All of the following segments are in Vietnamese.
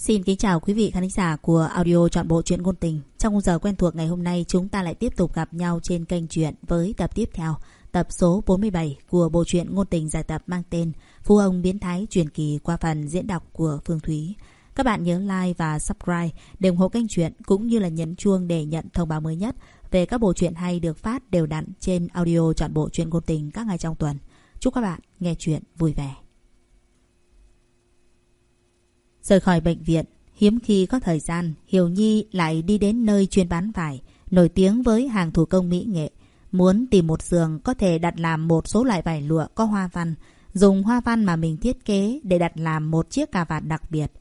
Xin kính chào quý vị khán giả của audio trọn bộ truyện ngôn tình. Trong khung giờ quen thuộc ngày hôm nay, chúng ta lại tiếp tục gặp nhau trên kênh truyện với tập tiếp theo, tập số 47 của bộ truyện ngôn tình giải tập mang tên Phu ông biến thái truyền kỳ qua phần diễn đọc của Phương Thúy. Các bạn nhớ like và subscribe để ủng hộ kênh truyện cũng như là nhấn chuông để nhận thông báo mới nhất về các bộ truyện hay được phát đều đặn trên audio trọn bộ truyện ngôn tình các ngày trong tuần. Chúc các bạn nghe truyện vui vẻ. Rời khỏi bệnh viện, hiếm khi có thời gian, Hiểu Nhi lại đi đến nơi chuyên bán vải, nổi tiếng với hàng thủ công mỹ nghệ. Muốn tìm một giường có thể đặt làm một số loại vải lụa có hoa văn, dùng hoa văn mà mình thiết kế để đặt làm một chiếc cà vạt đặc biệt.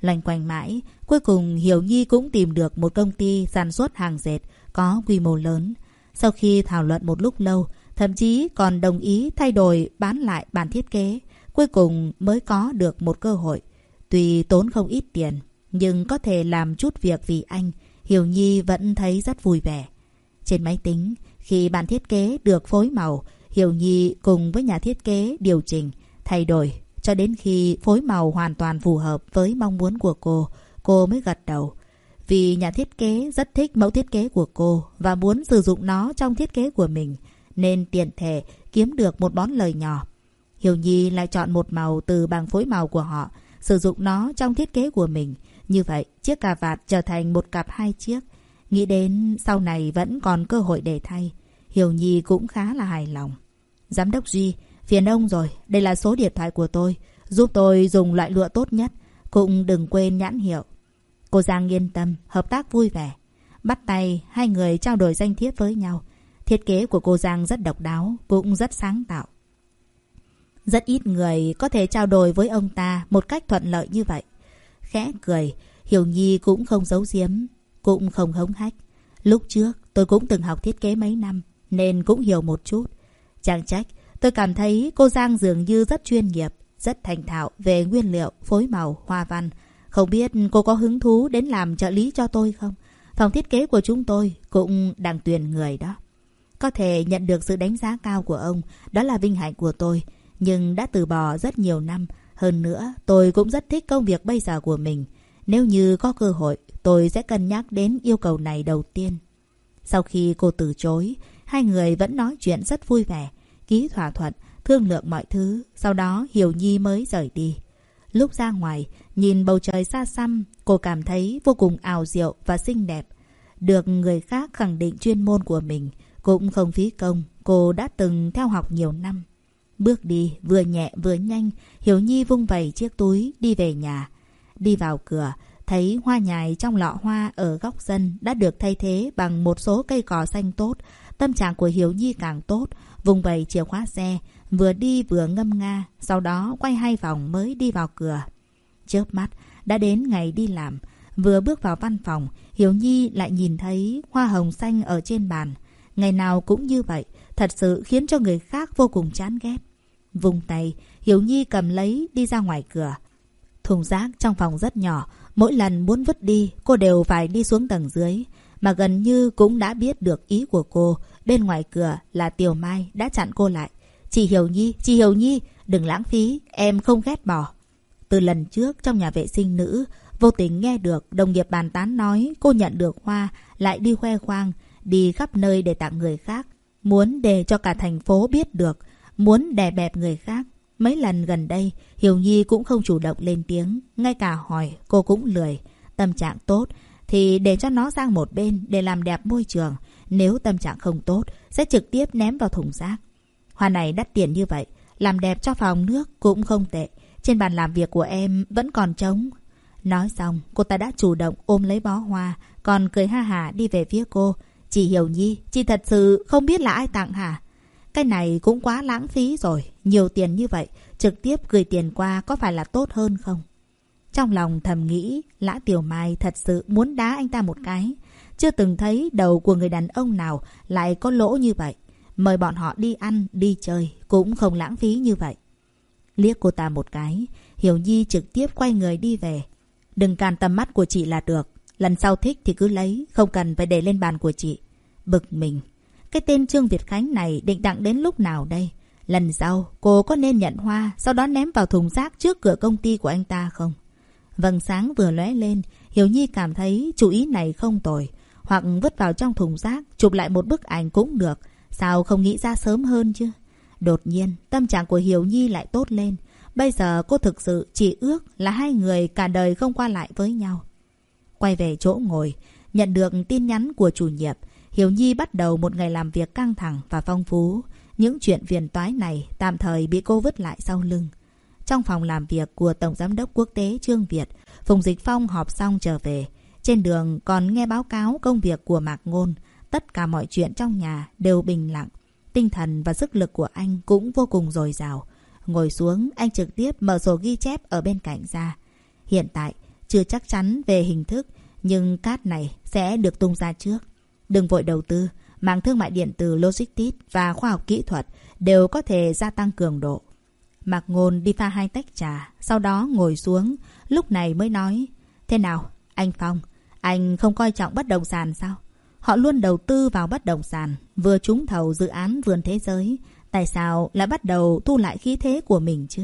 Lành quanh mãi, cuối cùng Hiểu Nhi cũng tìm được một công ty sản xuất hàng dệt có quy mô lớn. Sau khi thảo luận một lúc lâu, thậm chí còn đồng ý thay đổi bán lại bản thiết kế, cuối cùng mới có được một cơ hội. Tuy tốn không ít tiền, nhưng có thể làm chút việc vì anh, Hiểu Nhi vẫn thấy rất vui vẻ. Trên máy tính, khi bản thiết kế được phối màu, Hiểu Nhi cùng với nhà thiết kế điều chỉnh, thay đổi cho đến khi phối màu hoàn toàn phù hợp với mong muốn của cô, cô mới gật đầu. Vì nhà thiết kế rất thích mẫu thiết kế của cô và muốn sử dụng nó trong thiết kế của mình, nên tiện thể kiếm được một món lời nhỏ. Hiểu Nhi lại chọn một màu từ bảng phối màu của họ, sử dụng nó trong thiết kế của mình. Như vậy, chiếc cà vạt trở thành một cặp hai chiếc. Nghĩ đến sau này vẫn còn cơ hội để thay. Hiểu Nhi cũng khá là hài lòng. Giám đốc Duy, phiền ông rồi, đây là số điện thoại của tôi. Giúp tôi dùng loại lụa tốt nhất. Cũng đừng quên nhãn hiệu. Cô Giang yên tâm, hợp tác vui vẻ. Bắt tay, hai người trao đổi danh thiếp với nhau. Thiết kế của cô Giang rất độc đáo, cũng rất sáng tạo. Rất ít người có thể trao đổi với ông ta một cách thuận lợi như vậy. Khẽ cười, Hiểu Nhi cũng không giấu giếm, cũng không hống hách. Lúc trước tôi cũng từng học thiết kế mấy năm, nên cũng hiểu một chút. Chẳng trách, tôi cảm thấy cô Giang dường như rất chuyên nghiệp, rất thành thạo về nguyên liệu, phối màu, hoa văn. Không biết cô có hứng thú đến làm trợ lý cho tôi không? Phòng thiết kế của chúng tôi cũng đang tuyển người đó. Có thể nhận được sự đánh giá cao của ông, đó là vinh hạnh của tôi nhưng đã từ bỏ rất nhiều năm. Hơn nữa, tôi cũng rất thích công việc bây giờ của mình. Nếu như có cơ hội, tôi sẽ cân nhắc đến yêu cầu này đầu tiên. Sau khi cô từ chối, hai người vẫn nói chuyện rất vui vẻ, ký thỏa thuận, thương lượng mọi thứ. Sau đó Hiểu Nhi mới rời đi. Lúc ra ngoài, nhìn bầu trời xa xăm, cô cảm thấy vô cùng ảo diệu và xinh đẹp. Được người khác khẳng định chuyên môn của mình, cũng không phí công, cô đã từng theo học nhiều năm. Bước đi vừa nhẹ vừa nhanh, hiếu Nhi vung vẩy chiếc túi đi về nhà. Đi vào cửa, thấy hoa nhài trong lọ hoa ở góc sân đã được thay thế bằng một số cây cỏ xanh tốt. Tâm trạng của hiếu Nhi càng tốt, vùng vẩy chìa khóa xe, vừa đi vừa ngâm nga, sau đó quay hai vòng mới đi vào cửa. Chớp mắt, đã đến ngày đi làm. Vừa bước vào văn phòng, hiếu Nhi lại nhìn thấy hoa hồng xanh ở trên bàn. Ngày nào cũng như vậy, thật sự khiến cho người khác vô cùng chán ghét. Vùng tay, Hiểu Nhi cầm lấy đi ra ngoài cửa. Thùng rác trong phòng rất nhỏ, mỗi lần muốn vứt đi, cô đều phải đi xuống tầng dưới. Mà gần như cũng đã biết được ý của cô, bên ngoài cửa là Tiểu Mai đã chặn cô lại. Chị Hiểu Nhi, chị Hiểu Nhi, đừng lãng phí, em không ghét bỏ. Từ lần trước trong nhà vệ sinh nữ, vô tình nghe được đồng nghiệp bàn tán nói cô nhận được hoa, lại đi khoe khoang, đi khắp nơi để tặng người khác. Muốn để cho cả thành phố biết được, muốn đè bẹp người khác. Mấy lần gần đây, Hiểu Nhi cũng không chủ động lên tiếng, ngay cả hỏi cô cũng lười. Tâm trạng tốt thì để cho nó sang một bên để làm đẹp môi trường. Nếu tâm trạng không tốt, sẽ trực tiếp ném vào thùng rác. Hoa này đắt tiền như vậy, làm đẹp cho phòng nước cũng không tệ. Trên bàn làm việc của em vẫn còn trống. Nói xong, cô ta đã chủ động ôm lấy bó hoa, còn cười ha hà đi về phía cô. Chị Hiểu Nhi, chị thật sự không biết là ai tặng hả? Cái này cũng quá lãng phí rồi. Nhiều tiền như vậy, trực tiếp gửi tiền qua có phải là tốt hơn không? Trong lòng thầm nghĩ, Lã Tiểu Mai thật sự muốn đá anh ta một cái. Chưa từng thấy đầu của người đàn ông nào lại có lỗ như vậy. Mời bọn họ đi ăn, đi chơi, cũng không lãng phí như vậy. Liếc cô ta một cái, Hiểu Nhi trực tiếp quay người đi về. Đừng càn tầm mắt của chị là được. Lần sau thích thì cứ lấy, không cần phải để lên bàn của chị. Bực mình. Cái tên Trương Việt Khánh này định đặng đến lúc nào đây? Lần sau, cô có nên nhận hoa, sau đó ném vào thùng rác trước cửa công ty của anh ta không? Vầng sáng vừa lóe lên, Hiểu Nhi cảm thấy chủ ý này không tồi. Hoặc vứt vào trong thùng rác, chụp lại một bức ảnh cũng được. Sao không nghĩ ra sớm hơn chứ? Đột nhiên, tâm trạng của Hiểu Nhi lại tốt lên. Bây giờ cô thực sự chỉ ước là hai người cả đời không qua lại với nhau. Quay về chỗ ngồi, nhận được tin nhắn của chủ nhiệm, Hiểu Nhi bắt đầu một ngày làm việc căng thẳng và phong phú. Những chuyện phiền toái này tạm thời bị cô vứt lại sau lưng. Trong phòng làm việc của Tổng Giám đốc Quốc tế Trương Việt, Phùng Dịch Phong họp xong trở về. Trên đường còn nghe báo cáo công việc của Mạc Ngôn. Tất cả mọi chuyện trong nhà đều bình lặng. Tinh thần và sức lực của anh cũng vô cùng dồi dào. Ngồi xuống, anh trực tiếp mở sổ ghi chép ở bên cạnh ra. Hiện tại, chưa chắc chắn về hình thức, nhưng cát này sẽ được tung ra trước. Đừng vội đầu tư, mạng thương mại điện tử logistics và khoa học kỹ thuật đều có thể gia tăng cường độ. Mạc Ngôn đi pha hai tách trà, sau đó ngồi xuống, lúc này mới nói. Thế nào, anh Phong, anh không coi trọng bất động sản sao? Họ luôn đầu tư vào bất động sản, vừa trúng thầu dự án vườn thế giới. Tại sao lại bắt đầu thu lại khí thế của mình chứ?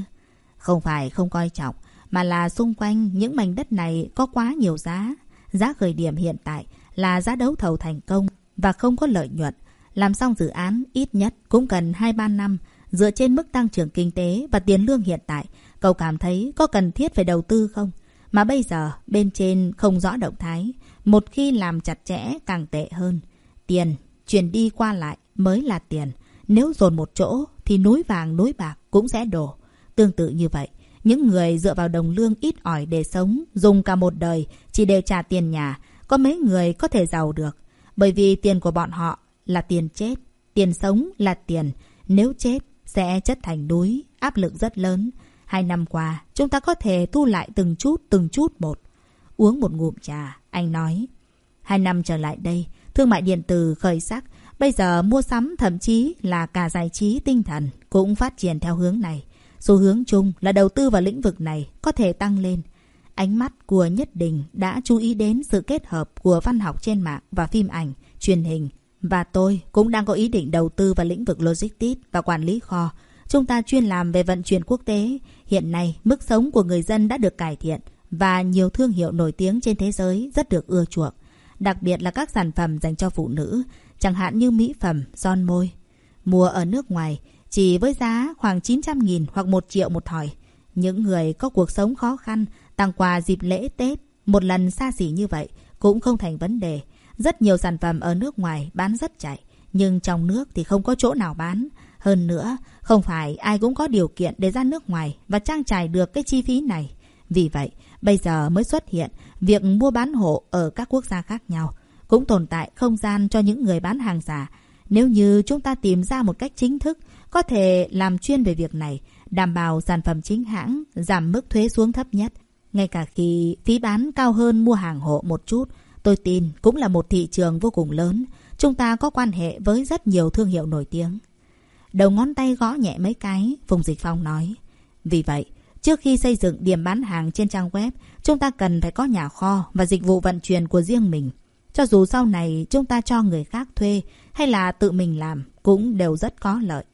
Không phải không coi trọng, mà là xung quanh những mảnh đất này có quá nhiều giá. Giá khởi điểm hiện tại là giá đấu thầu thành công và không có lợi nhuận. Làm xong dự án ít nhất cũng cần 2-3 năm. Dựa trên mức tăng trưởng kinh tế và tiền lương hiện tại, cậu cảm thấy có cần thiết phải đầu tư không? Mà bây giờ bên trên không rõ động thái. Một khi làm chặt chẽ càng tệ hơn. Tiền, chuyển đi qua lại mới là tiền. Nếu dồn một chỗ thì núi vàng núi bạc cũng sẽ đổ. Tương tự như vậy, những người dựa vào đồng lương ít ỏi để sống, dùng cả một đời chỉ để trả tiền nhà, có mấy người có thể giàu được. Bởi vì tiền của bọn họ là tiền chết, tiền sống là tiền. Nếu chết sẽ chất thành núi, áp lực rất lớn. Hai năm qua, chúng ta có thể thu lại từng chút, từng chút một. Uống một ngụm trà, anh nói. Hai năm trở lại đây, thương mại điện tử khởi sắc. Bây giờ mua sắm thậm chí là cả giải trí tinh thần cũng phát triển theo hướng này. Xu hướng chung là đầu tư vào lĩnh vực này có thể tăng lên. Ánh mắt của Nhất Đình đã chú ý đến sự kết hợp của văn học trên mạng và phim ảnh, truyền hình. Và tôi cũng đang có ý định đầu tư vào lĩnh vực logistics và quản lý kho. Chúng ta chuyên làm về vận chuyển quốc tế. Hiện nay, mức sống của người dân đã được cải thiện và nhiều thương hiệu nổi tiếng trên thế giới rất được ưa chuộng. Đặc biệt là các sản phẩm dành cho phụ nữ, chẳng hạn như mỹ phẩm, son môi. Mua ở nước ngoài, chỉ với giá khoảng 900.000 hoặc 1 triệu một thỏi. Những người có cuộc sống khó khăn, tặng quà dịp lễ Tết, một lần xa xỉ như vậy cũng không thành vấn đề. Rất nhiều sản phẩm ở nước ngoài bán rất chạy, nhưng trong nước thì không có chỗ nào bán. Hơn nữa, không phải ai cũng có điều kiện để ra nước ngoài và trang trải được cái chi phí này. Vì vậy, bây giờ mới xuất hiện việc mua bán hộ ở các quốc gia khác nhau. Cũng tồn tại không gian cho những người bán hàng giả. Nếu như chúng ta tìm ra một cách chính thức, có thể làm chuyên về việc này, đảm bảo sản phẩm chính hãng, giảm mức thuế xuống thấp nhất. Ngay cả khi phí bán cao hơn mua hàng hộ một chút, tôi tin cũng là một thị trường vô cùng lớn. Chúng ta có quan hệ với rất nhiều thương hiệu nổi tiếng. Đầu ngón tay gõ nhẹ mấy cái, Phùng Dịch Phong nói. Vì vậy, trước khi xây dựng điểm bán hàng trên trang web, chúng ta cần phải có nhà kho và dịch vụ vận chuyển của riêng mình. Cho dù sau này chúng ta cho người khác thuê hay là tự mình làm, cũng đều rất có lợi.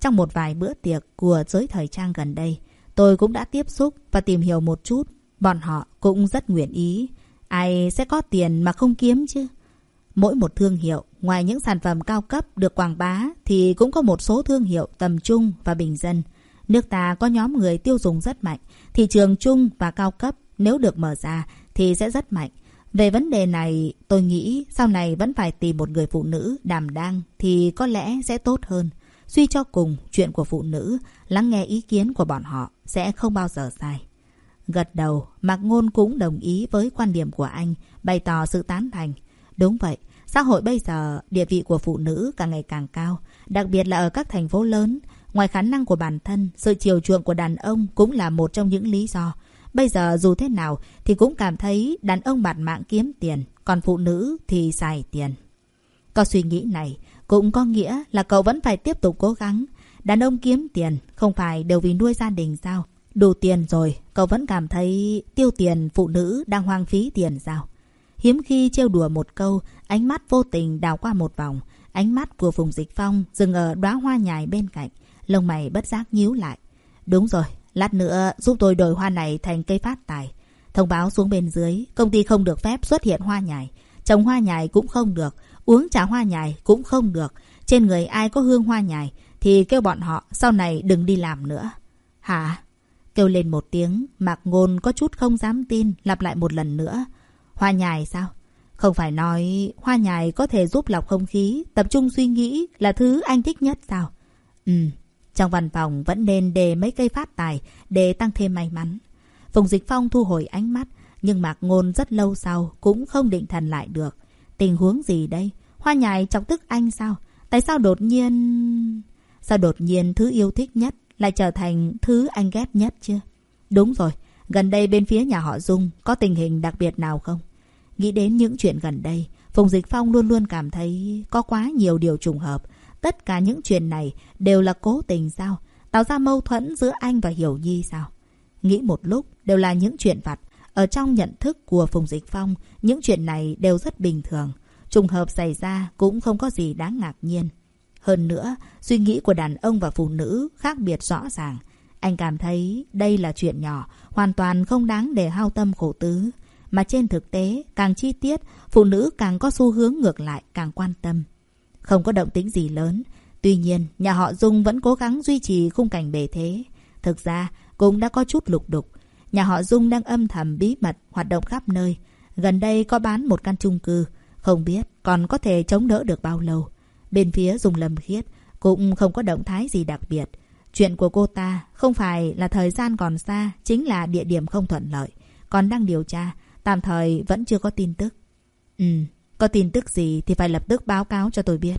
Trong một vài bữa tiệc của giới thời trang gần đây, tôi cũng đã tiếp xúc và tìm hiểu một chút. Bọn họ cũng rất nguyện ý. Ai sẽ có tiền mà không kiếm chứ? Mỗi một thương hiệu, ngoài những sản phẩm cao cấp được quảng bá, thì cũng có một số thương hiệu tầm trung và bình dân. Nước ta có nhóm người tiêu dùng rất mạnh. Thị trường trung và cao cấp nếu được mở ra thì sẽ rất mạnh. Về vấn đề này, tôi nghĩ sau này vẫn phải tìm một người phụ nữ đảm đang thì có lẽ sẽ tốt hơn. Suy cho cùng, chuyện của phụ nữ, lắng nghe ý kiến của bọn họ sẽ không bao giờ sai. Gật đầu, Mạc Ngôn cũng đồng ý với quan điểm của anh, bày tỏ sự tán thành. Đúng vậy, xã hội bây giờ, địa vị của phụ nữ càng ngày càng cao, đặc biệt là ở các thành phố lớn. Ngoài khả năng của bản thân, sự chiều chuộng của đàn ông cũng là một trong những lý do. Bây giờ dù thế nào thì cũng cảm thấy đàn ông bạt mạng kiếm tiền, còn phụ nữ thì xài tiền. Có suy nghĩ này, cũng có nghĩa là cậu vẫn phải tiếp tục cố gắng. Đàn ông kiếm tiền, không phải đều vì nuôi gia đình sao? Đủ tiền rồi, cậu vẫn cảm thấy tiêu tiền phụ nữ đang hoang phí tiền sao? Hiếm khi trêu đùa một câu, ánh mắt vô tình đào qua một vòng. Ánh mắt của Phùng Dịch Phong dừng ở đóa hoa nhài bên cạnh. Lông mày bất giác nhíu lại. Đúng rồi, lát nữa giúp tôi đổi hoa này thành cây phát tài. Thông báo xuống bên dưới, công ty không được phép xuất hiện hoa nhài. Trồng hoa nhài cũng không được, uống trà hoa nhài cũng không được. Trên người ai có hương hoa nhài thì kêu bọn họ sau này đừng đi làm nữa. Hả? Kêu lên một tiếng, Mạc Ngôn có chút không dám tin, lặp lại một lần nữa. Hoa nhài sao? Không phải nói hoa nhài có thể giúp lọc không khí, tập trung suy nghĩ là thứ anh thích nhất sao? Ừ, trong văn phòng vẫn nên đề mấy cây phát tài để tăng thêm may mắn. Phùng Dịch Phong thu hồi ánh mắt, nhưng Mạc Ngôn rất lâu sau cũng không định thần lại được. Tình huống gì đây? Hoa nhài chọc tức anh sao? Tại sao đột nhiên... Sao đột nhiên thứ yêu thích nhất lại trở thành thứ anh ghét nhất chưa? Đúng rồi, gần đây bên phía nhà họ Dung có tình hình đặc biệt nào không? Nghĩ đến những chuyện gần đây, Phùng Dịch Phong luôn luôn cảm thấy có quá nhiều điều trùng hợp. Tất cả những chuyện này đều là cố tình sao? Tạo ra mâu thuẫn giữa anh và Hiểu Nhi sao? Nghĩ một lúc đều là những chuyện vặt. Ở trong nhận thức của Phùng Dịch Phong, những chuyện này đều rất bình thường. Trùng hợp xảy ra cũng không có gì đáng ngạc nhiên. Hơn nữa, suy nghĩ của đàn ông và phụ nữ khác biệt rõ ràng. Anh cảm thấy đây là chuyện nhỏ, hoàn toàn không đáng để hao tâm khổ tứ. Mà trên thực tế, càng chi tiết, phụ nữ càng có xu hướng ngược lại, càng quan tâm. Không có động tĩnh gì lớn. Tuy nhiên, nhà họ Dung vẫn cố gắng duy trì khung cảnh bề thế. Thực ra, cũng đã có chút lục đục. Nhà họ Dung đang âm thầm bí mật hoạt động khắp nơi. Gần đây có bán một căn chung cư. Không biết còn có thể chống đỡ được bao lâu. Bên phía Dung Lâm Khiết cũng không có động thái gì đặc biệt. Chuyện của cô ta không phải là thời gian còn xa, chính là địa điểm không thuận lợi. Còn đang điều tra, tạm thời vẫn chưa có tin tức. Ừ, có tin tức gì thì phải lập tức báo cáo cho tôi biết.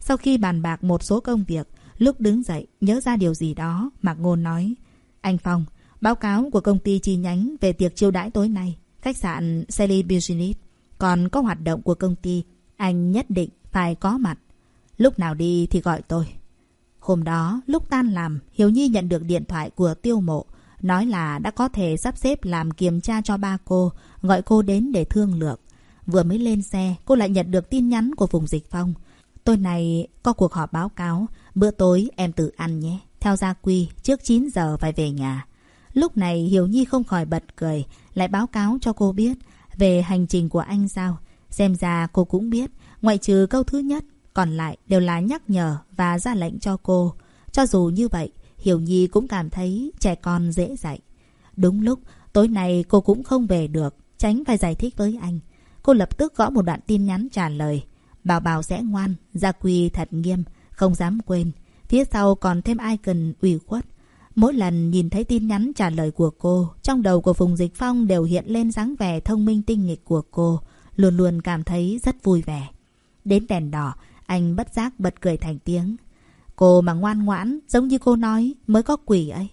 Sau khi bàn bạc một số công việc, lúc đứng dậy nhớ ra điều gì đó, Mạc Ngôn nói. Anh Phong, báo cáo của công ty chi nhánh về tiệc chiêu đãi tối nay, khách sạn Sally Business. Còn có hoạt động của công ty, anh nhất định phải có mặt. Lúc nào đi thì gọi tôi. Hôm đó, lúc tan làm, Hiếu Nhi nhận được điện thoại của tiêu mộ. Nói là đã có thể sắp xếp làm kiểm tra cho ba cô, gọi cô đến để thương lượng. Vừa mới lên xe, cô lại nhận được tin nhắn của vùng Dịch Phong. Tôi này có cuộc họp báo cáo, bữa tối em tự ăn nhé. Theo gia quy, trước 9 giờ phải về nhà. Lúc này Hiểu Nhi không khỏi bật cười, lại báo cáo cho cô biết về hành trình của anh sao. Xem ra cô cũng biết, ngoại trừ câu thứ nhất, còn lại đều là nhắc nhở và ra lệnh cho cô. Cho dù như vậy, Hiểu Nhi cũng cảm thấy trẻ con dễ dạy. Đúng lúc, tối nay cô cũng không về được, tránh phải giải thích với anh. Cô lập tức gõ một đoạn tin nhắn trả lời. Bảo bảo sẽ ngoan, gia quy thật nghiêm, không dám quên. Phía sau còn thêm ai cần ủy khuất. Mỗi lần nhìn thấy tin nhắn trả lời của cô, trong đầu của Phùng Dịch Phong đều hiện lên dáng vẻ thông minh tinh nghịch của cô, luôn luôn cảm thấy rất vui vẻ. Đến đèn đỏ, anh bất giác bật cười thành tiếng. Cô mà ngoan ngoãn, giống như cô nói, mới có quỷ ấy.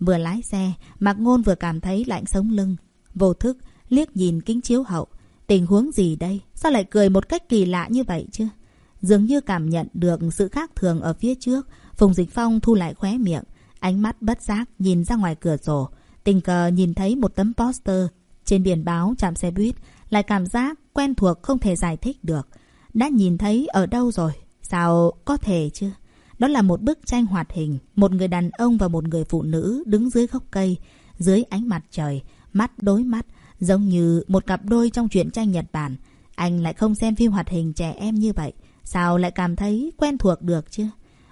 Vừa lái xe, Mạc Ngôn vừa cảm thấy lạnh sống lưng. Vô thức, liếc nhìn kính chiếu hậu. Tình huống gì đây? Sao lại cười một cách kỳ lạ như vậy chứ? Dường như cảm nhận được sự khác thường ở phía trước, Phùng Dịch Phong thu lại khóe miệng. Ánh mắt bất giác nhìn ra ngoài cửa sổ. Tình cờ nhìn thấy một tấm poster trên biển báo trạm xe buýt. Lại cảm giác quen thuộc không thể giải thích được. Đã nhìn thấy ở đâu rồi? Sao có thể chứ? Đó là một bức tranh hoạt hình. Một người đàn ông và một người phụ nữ đứng dưới gốc cây. Dưới ánh mặt trời. Mắt đối mắt. Giống như một cặp đôi trong truyện tranh Nhật Bản. Anh lại không xem phim hoạt hình trẻ em như vậy. Sao lại cảm thấy quen thuộc được chứ?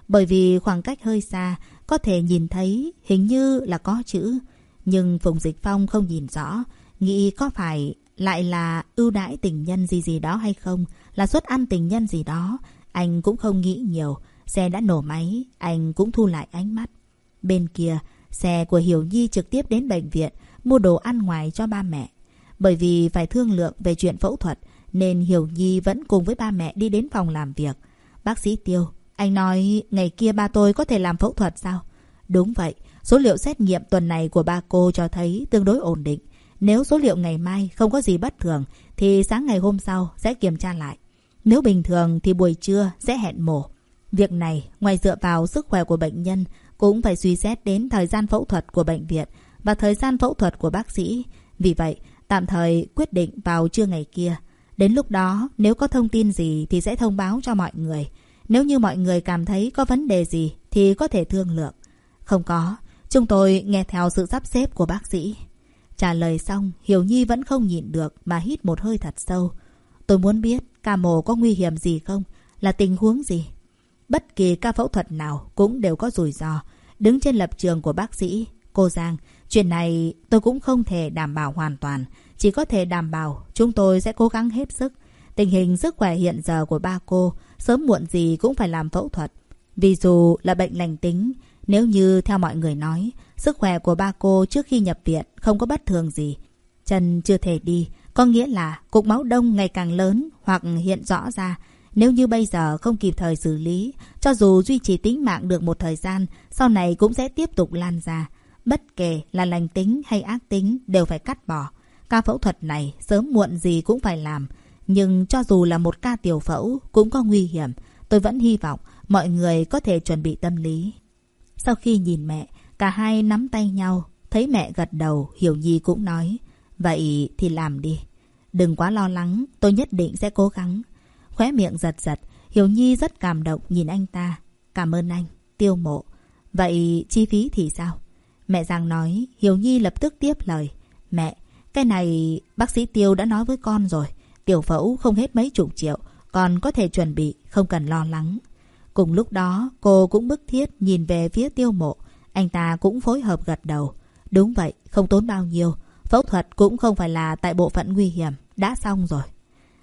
Bởi vì khoảng cách hơi xa, có thể nhìn thấy hình như là có chữ. Nhưng Phùng Dịch Phong không nhìn rõ, nghĩ có phải lại là ưu đãi tình nhân gì gì đó hay không, là suất ăn tình nhân gì đó. Anh cũng không nghĩ nhiều, xe đã nổ máy, anh cũng thu lại ánh mắt. Bên kia, xe của Hiểu Nhi trực tiếp đến bệnh viện, mua đồ ăn ngoài cho ba mẹ. Bởi vì phải thương lượng về chuyện phẫu thuật, nên Hiểu Nhi vẫn cùng với ba mẹ đi đến phòng làm việc. Bác sĩ Tiêu, anh nói ngày kia ba tôi có thể làm phẫu thuật sao? Đúng vậy, số liệu xét nghiệm tuần này của ba cô cho thấy tương đối ổn định. Nếu số liệu ngày mai không có gì bất thường thì sáng ngày hôm sau sẽ kiểm tra lại. Nếu bình thường thì buổi trưa sẽ hẹn mổ. Việc này, ngoài dựa vào sức khỏe của bệnh nhân, cũng phải suy xét đến thời gian phẫu thuật của bệnh viện và thời gian phẫu thuật của bác sĩ. Vì vậy, tạm thời quyết định vào trưa ngày kia. Đến lúc đó, nếu có thông tin gì thì sẽ thông báo cho mọi người. Nếu như mọi người cảm thấy có vấn đề gì thì có thể thương lượng. Không có, chúng tôi nghe theo sự sắp xếp của bác sĩ. Trả lời xong, Hiểu Nhi vẫn không nhịn được mà hít một hơi thật sâu. Tôi muốn biết ca mổ có nguy hiểm gì không? Là tình huống gì? Bất kỳ ca phẫu thuật nào cũng đều có rủi ro. Đứng trên lập trường của bác sĩ, cô Giang, chuyện này tôi cũng không thể đảm bảo hoàn toàn. Chỉ có thể đảm bảo chúng tôi sẽ cố gắng hết sức. Tình hình sức khỏe hiện giờ của ba cô sớm muộn gì cũng phải làm phẫu thuật. Vì dù là bệnh lành tính, nếu như theo mọi người nói, sức khỏe của ba cô trước khi nhập viện không có bất thường gì. Chân chưa thể đi, có nghĩa là cục máu đông ngày càng lớn hoặc hiện rõ ra. Nếu như bây giờ không kịp thời xử lý, cho dù duy trì tính mạng được một thời gian, sau này cũng sẽ tiếp tục lan ra. Bất kể là lành tính hay ác tính đều phải cắt bỏ. Ca phẫu thuật này sớm muộn gì cũng phải làm. Nhưng cho dù là một ca tiểu phẫu cũng có nguy hiểm. Tôi vẫn hy vọng mọi người có thể chuẩn bị tâm lý. Sau khi nhìn mẹ, cả hai nắm tay nhau. Thấy mẹ gật đầu, Hiểu Nhi cũng nói. Vậy thì làm đi. Đừng quá lo lắng, tôi nhất định sẽ cố gắng. Khóe miệng giật giật, Hiểu Nhi rất cảm động nhìn anh ta. Cảm ơn anh, tiêu mộ. Vậy chi phí thì sao? Mẹ Giang nói, Hiểu Nhi lập tức tiếp lời. Mẹ, cái này bác sĩ Tiêu đã nói với con rồi. Tiểu phẫu không hết mấy chục triệu, còn có thể chuẩn bị, không cần lo lắng. Cùng lúc đó, cô cũng bức thiết nhìn về phía tiêu mộ. Anh ta cũng phối hợp gật đầu. Đúng vậy, không tốn bao nhiêu. Phẫu thuật cũng không phải là tại bộ phận nguy hiểm. Đã xong rồi.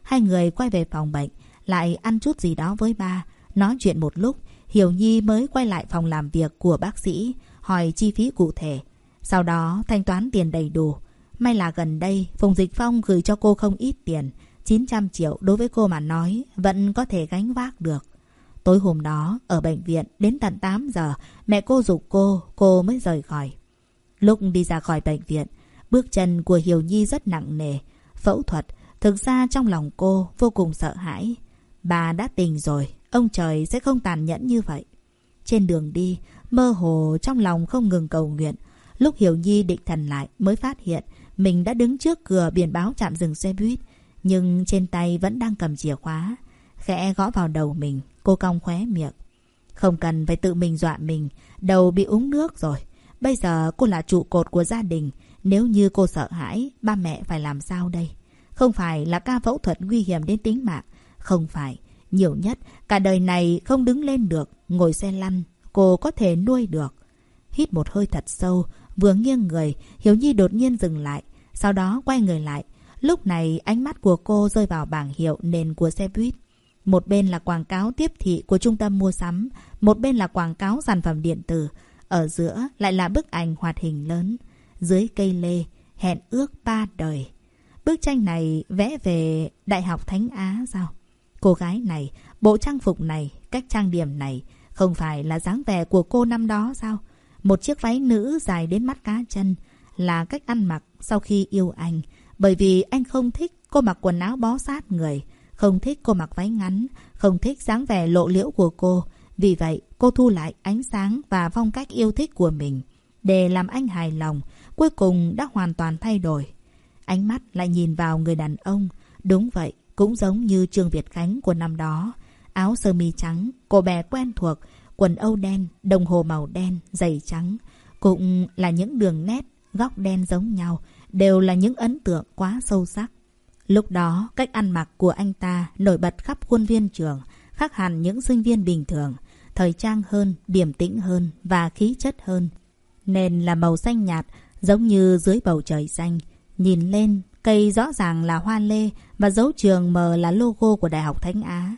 Hai người quay về phòng bệnh, lại ăn chút gì đó với ba. Nói chuyện một lúc, Hiểu Nhi mới quay lại phòng làm việc của bác sĩ, hỏi chi phí cụ thể. Sau đó thanh toán tiền đầy đủ. May là gần đây, Phùng Dịch Phong gửi cho cô không ít tiền. 900 triệu đối với cô mà nói, vẫn có thể gánh vác được. Tối hôm đó, ở bệnh viện, đến tận 8 giờ, mẹ cô dục cô, cô mới rời khỏi. Lúc đi ra khỏi bệnh viện, bước chân của Hiểu Nhi rất nặng nề. Phẫu thuật, thực ra trong lòng cô vô cùng sợ hãi. Bà đã tình rồi, ông trời sẽ không tàn nhẫn như vậy. Trên đường đi, mơ hồ trong lòng không ngừng cầu nguyện. Lúc Hiểu Nhi định thần lại mới phát hiện mình đã đứng trước cửa biển báo chạm dừng xe buýt. Nhưng trên tay vẫn đang cầm chìa khóa. Khẽ gõ vào đầu mình, cô cong khóe miệng. Không cần phải tự mình dọa mình, đầu bị uống nước rồi. Bây giờ cô là trụ cột của gia đình. Nếu như cô sợ hãi, ba mẹ phải làm sao đây? Không phải là ca phẫu thuật nguy hiểm đến tính mạng. Không phải. Nhiều nhất, cả đời này không đứng lên được, ngồi xe lăn, cô có thể nuôi được. Hít một hơi thật sâu, vừa nghiêng người, Hiếu Nhi đột nhiên dừng lại, sau đó quay người lại. Lúc này ánh mắt của cô rơi vào bảng hiệu nền của xe buýt. Một bên là quảng cáo tiếp thị của trung tâm mua sắm, một bên là quảng cáo sản phẩm điện tử. Ở giữa lại là bức ảnh hoạt hình lớn. Dưới cây lê, hẹn ước ba đời. Bức tranh này vẽ về Đại học Thánh Á sao? Cô gái này, bộ trang phục này, cách trang điểm này, không phải là dáng vẻ của cô năm đó sao? Một chiếc váy nữ dài đến mắt cá chân là cách ăn mặc sau khi yêu anh. Bởi vì anh không thích cô mặc quần áo bó sát người, không thích cô mặc váy ngắn, không thích dáng vẻ lộ liễu của cô. Vì vậy, cô thu lại ánh sáng và phong cách yêu thích của mình. Để làm anh hài lòng, cuối cùng đã hoàn toàn thay đổi. Ánh mắt lại nhìn vào người đàn ông. Đúng vậy, cũng giống như Trương Việt Khánh của năm đó. Áo sơ mi trắng, cổ bè quen thuộc, quần âu đen, đồng hồ màu đen, giày trắng. Cũng là những đường nét, góc đen giống nhau, đều là những ấn tượng quá sâu sắc. Lúc đó, cách ăn mặc của anh ta nổi bật khắp khuôn viên trường, khác hẳn những sinh viên bình thường, thời trang hơn, điềm tĩnh hơn và khí chất hơn. nền là màu xanh nhạt, giống như dưới bầu trời xanh. Nhìn lên, cây rõ ràng là hoa lê và dấu trường mờ là logo của Đại học Thánh Á.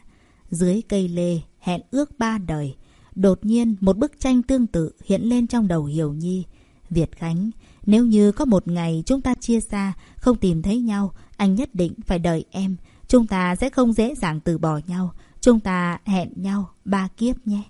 Dưới cây lê, hẹn ước ba đời. Đột nhiên, một bức tranh tương tự hiện lên trong đầu Hiểu Nhi. Việt Khánh, nếu như có một ngày chúng ta chia xa, không tìm thấy nhau, anh nhất định phải đợi em. Chúng ta sẽ không dễ dàng từ bỏ nhau. Chúng ta hẹn nhau ba kiếp nhé.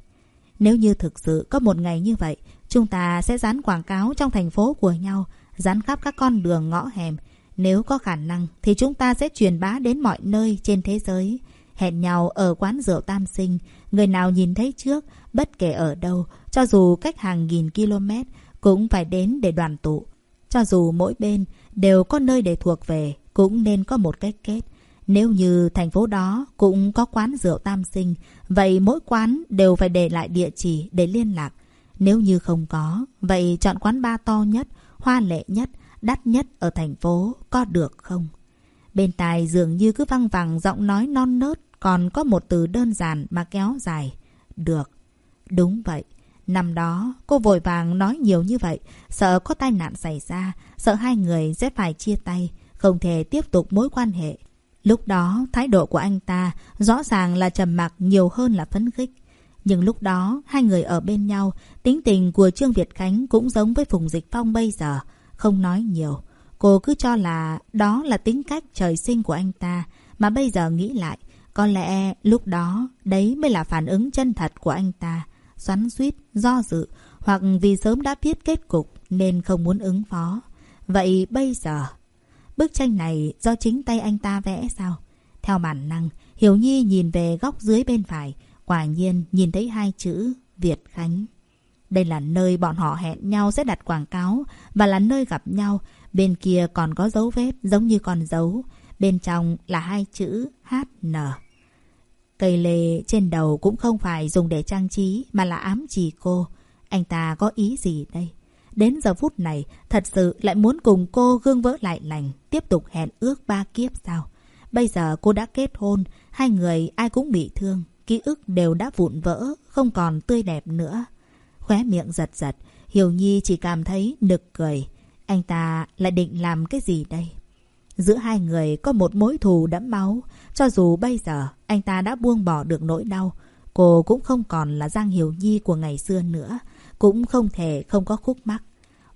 Nếu như thực sự có một ngày như vậy, chúng ta sẽ dán quảng cáo trong thành phố của nhau, dán khắp các con đường ngõ hẻm. Nếu có khả năng thì chúng ta sẽ truyền bá đến mọi nơi trên thế giới. Hẹn nhau ở quán rượu Tam Sinh, người nào nhìn thấy trước, bất kể ở đâu, cho dù cách hàng nghìn km, cũng phải đến để đoàn tụ. Cho dù mỗi bên đều có nơi để thuộc về, cũng nên có một cái kết. Nếu như thành phố đó cũng có quán rượu tam sinh, vậy mỗi quán đều phải để lại địa chỉ để liên lạc. Nếu như không có, vậy chọn quán ba to nhất, hoa lệ nhất, đắt nhất ở thành phố, có được không? Bên tai dường như cứ văng vẳng giọng nói non nớt, còn có một từ đơn giản mà kéo dài. Được. Đúng vậy. Năm đó, cô vội vàng nói nhiều như vậy, sợ có tai nạn xảy ra, sợ hai người sẽ phải chia tay, không thể tiếp tục mối quan hệ. Lúc đó, thái độ của anh ta rõ ràng là trầm mặc nhiều hơn là phấn khích. Nhưng lúc đó, hai người ở bên nhau, tính tình của Trương Việt Khánh cũng giống với Phùng Dịch Phong bây giờ, không nói nhiều. Cô cứ cho là đó là tính cách trời sinh của anh ta, mà bây giờ nghĩ lại, có lẽ lúc đó đấy mới là phản ứng chân thật của anh ta, xoắn suýt, do dự, hoặc vì sớm đã biết kết cục nên không muốn ứng phó. Vậy bây giờ, bức tranh này do chính tay anh ta vẽ sao? Theo bản năng, Hiểu Nhi nhìn về góc dưới bên phải, quả nhiên nhìn thấy hai chữ Việt Khánh. Đây là nơi bọn họ hẹn nhau sẽ đặt quảng cáo và là nơi gặp nhau. Bên kia còn có dấu vết giống như con dấu. Bên trong là hai chữ HN. Cây lê trên đầu cũng không phải dùng để trang trí mà là ám chỉ cô. Anh ta có ý gì đây? Đến giờ phút này, thật sự lại muốn cùng cô gương vỡ lại lành, tiếp tục hẹn ước ba kiếp sao? Bây giờ cô đã kết hôn, hai người ai cũng bị thương, ký ức đều đã vụn vỡ, không còn tươi đẹp nữa. Khóe miệng giật giật, Hiểu Nhi chỉ cảm thấy nực cười. Anh ta lại định làm cái gì đây? Giữa hai người có một mối thù đẫm máu. Cho dù bây giờ anh ta đã buông bỏ được nỗi đau, cô cũng không còn là Giang Hiểu Nhi của ngày xưa nữa. Cũng không thể không có khúc mắc.